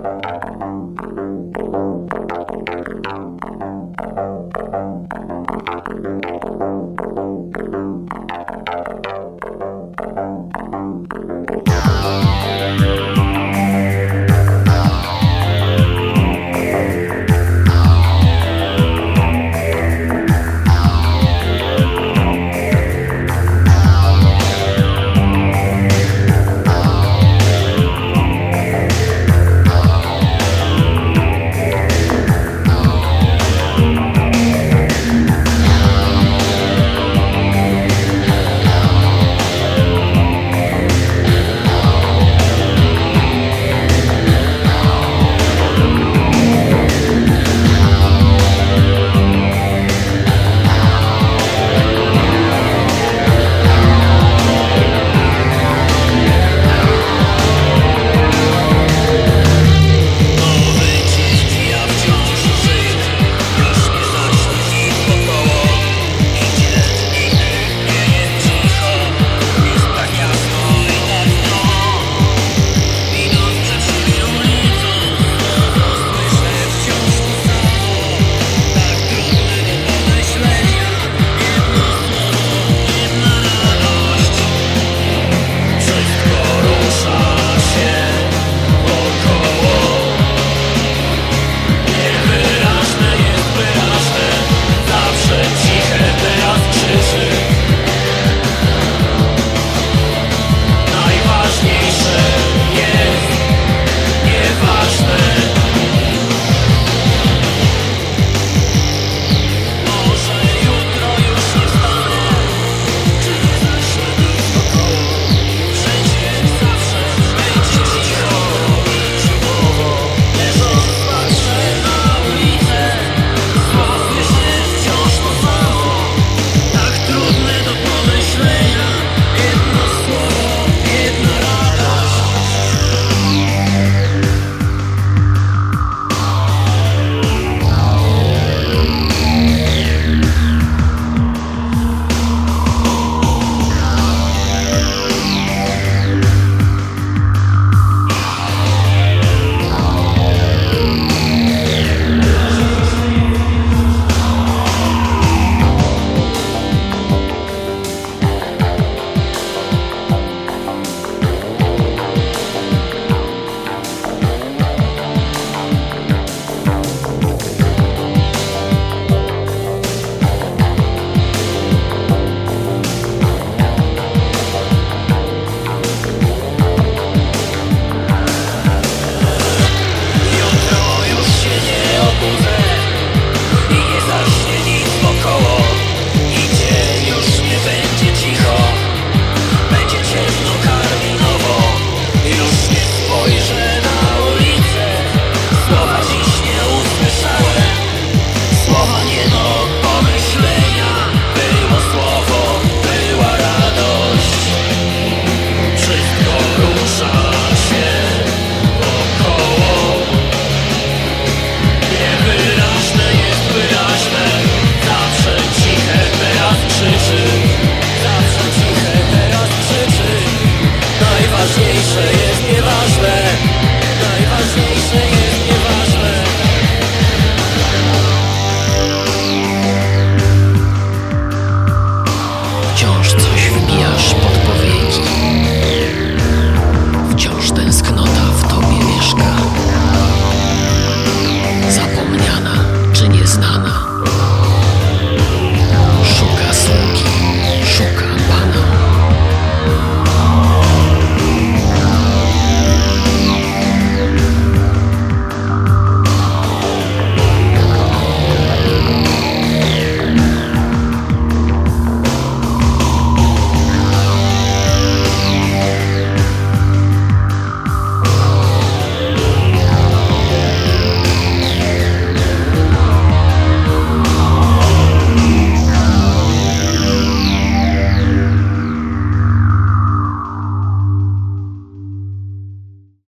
Thank you. Najważniejsze jest nieważne. Najważniejsze jest